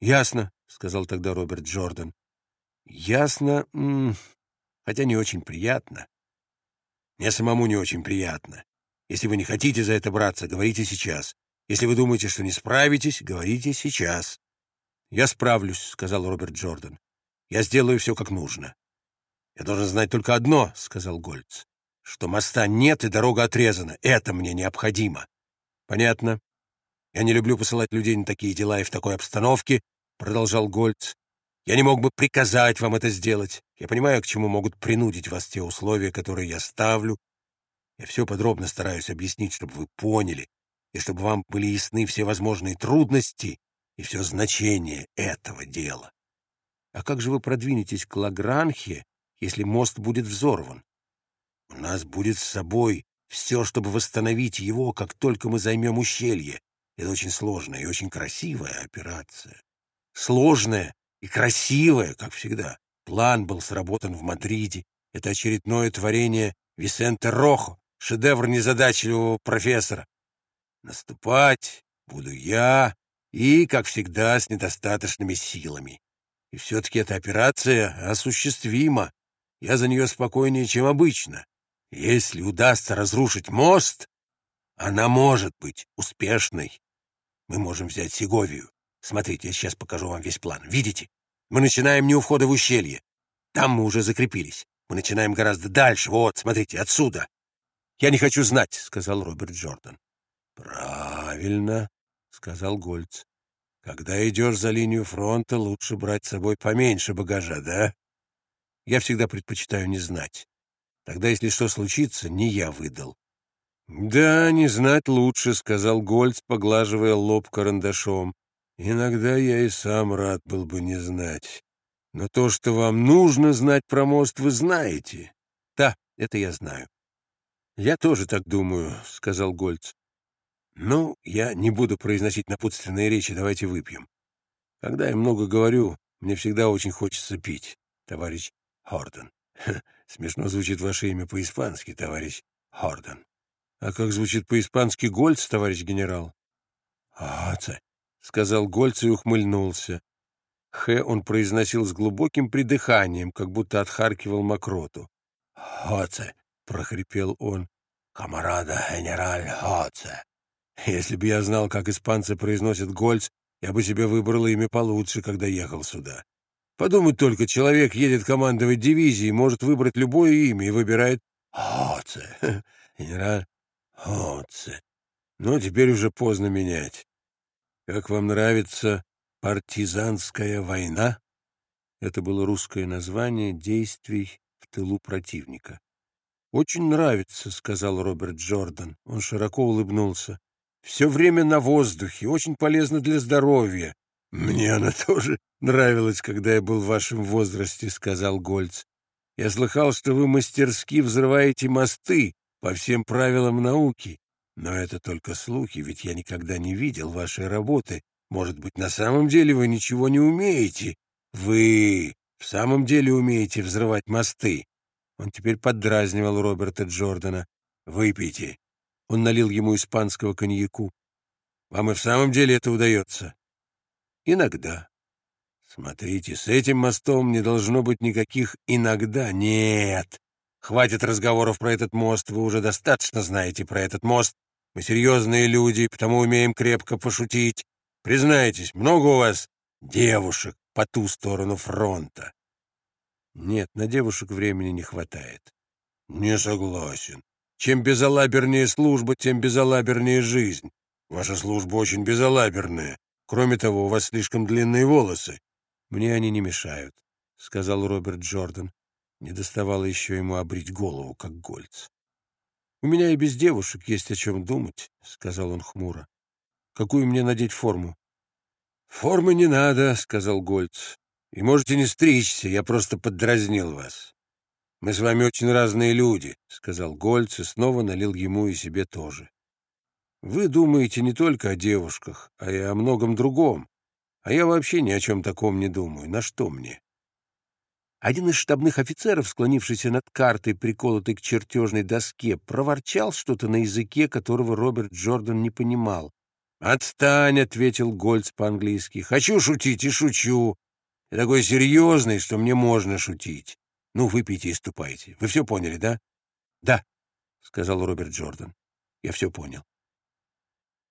«Ясно», — сказал тогда Роберт Джордан. «Ясно, м -м, хотя не очень приятно. Мне самому не очень приятно. Если вы не хотите за это браться, говорите сейчас. Если вы думаете, что не справитесь, говорите сейчас». «Я справлюсь», — сказал Роберт Джордан. «Я сделаю все как нужно». «Я должен знать только одно», — сказал Гольц, — «что моста нет и дорога отрезана. Это мне необходимо». «Понятно. Я не люблю посылать людей на такие дела и в такой обстановке», — продолжал Гольц. «Я не мог бы приказать вам это сделать. Я понимаю, к чему могут принудить вас те условия, которые я ставлю. Я все подробно стараюсь объяснить, чтобы вы поняли, и чтобы вам были ясны все возможные трудности и все значение этого дела. А как же вы продвинетесь к Лагранхе, если мост будет взорван? У нас будет с собой все, чтобы восстановить его, как только мы займем ущелье. Это очень сложная и очень красивая операция. Сложная и красивая, как всегда. План был сработан в Мадриде. Это очередное творение Висенте Рохо, шедевр незадачливого профессора. Наступать буду я и, как всегда, с недостаточными силами. И все-таки эта операция осуществима. Я за нее спокойнее, чем обычно. Если удастся разрушить мост, она может быть успешной. Мы можем взять Сеговию. Смотрите, я сейчас покажу вам весь план. Видите? Мы начинаем не у входа в ущелье. Там мы уже закрепились. Мы начинаем гораздо дальше. Вот, смотрите, отсюда. Я не хочу знать, — сказал Роберт Джордан. Правильно, — сказал Гольц. Когда идешь за линию фронта, лучше брать с собой поменьше багажа, да? Я всегда предпочитаю не знать. Тогда, если что случится, не я выдал. «Да, не знать лучше», — сказал Гольц, поглаживая лоб карандашом. «Иногда я и сам рад был бы не знать. Но то, что вам нужно знать про мост, вы знаете». «Да, это я знаю». «Я тоже так думаю», — сказал Гольц. «Ну, я не буду произносить напутственные речи, давайте выпьем. Когда я много говорю, мне всегда очень хочется пить, товарищ Хордон. Смешно звучит ваше имя по-испански, товарищ Хордон. А как звучит по-испански Гольц, товарищ генерал? «Аце», — сказал Гольц и ухмыльнулся. «Х» он произносил с глубоким придыханием, как будто отхаркивал мокроту. «Хоце», — прохрипел он, — «камарада генераль Хоце». Если бы я знал, как испанцы произносят гольц, я бы себе выбрал имя получше, когда ехал сюда. Подумать только, человек едет командовать дивизией, может выбрать любое имя и выбирает Хоце, генераль Хоце. Но теперь уже поздно менять. Как вам нравится партизанская война? Это было русское название действий в тылу противника. «Очень нравится», — сказал Роберт Джордан. Он широко улыбнулся. Все время на воздухе, очень полезно для здоровья. Мне она тоже нравилась, когда я был в вашем возрасте, — сказал Гольц. Я слыхал, что вы мастерски взрываете мосты по всем правилам науки. Но это только слухи, ведь я никогда не видел вашей работы. Может быть, на самом деле вы ничего не умеете? Вы в самом деле умеете взрывать мосты? Он теперь поддразнивал Роберта Джордана. Выпейте. Он налил ему испанского коньяку. «Вам и в самом деле это удается?» «Иногда». «Смотрите, с этим мостом не должно быть никаких «иногда». Нет! Хватит разговоров про этот мост, вы уже достаточно знаете про этот мост. Мы серьезные люди, потому умеем крепко пошутить. Признайтесь, много у вас девушек по ту сторону фронта?» «Нет, на девушек времени не хватает». «Не согласен. Чем безалабернее служба, тем безалабернее жизнь. Ваша служба очень безалаберная. Кроме того, у вас слишком длинные волосы. Мне они не мешают, — сказал Роберт Джордан. Не доставало еще ему обрить голову, как Гольц. «У меня и без девушек есть о чем думать», — сказал он хмуро. «Какую мне надеть форму?» «Формы не надо», — сказал Гольц. «И можете не стричься, я просто поддразнил вас. «Мы с вами очень разные люди», — сказал Гольц и снова налил ему и себе тоже. «Вы думаете не только о девушках, а и о многом другом. А я вообще ни о чем таком не думаю. На что мне?» Один из штабных офицеров, склонившийся над картой, приколотой к чертежной доске, проворчал что-то на языке, которого Роберт Джордан не понимал. «Отстань», — ответил Гольц по-английски. «Хочу шутить и шучу. Я такой серьезный, что мне можно шутить. Ну, выпейте и ступайте. Вы все поняли, да?» «Да», — сказал Роберт Джордан. «Я все понял».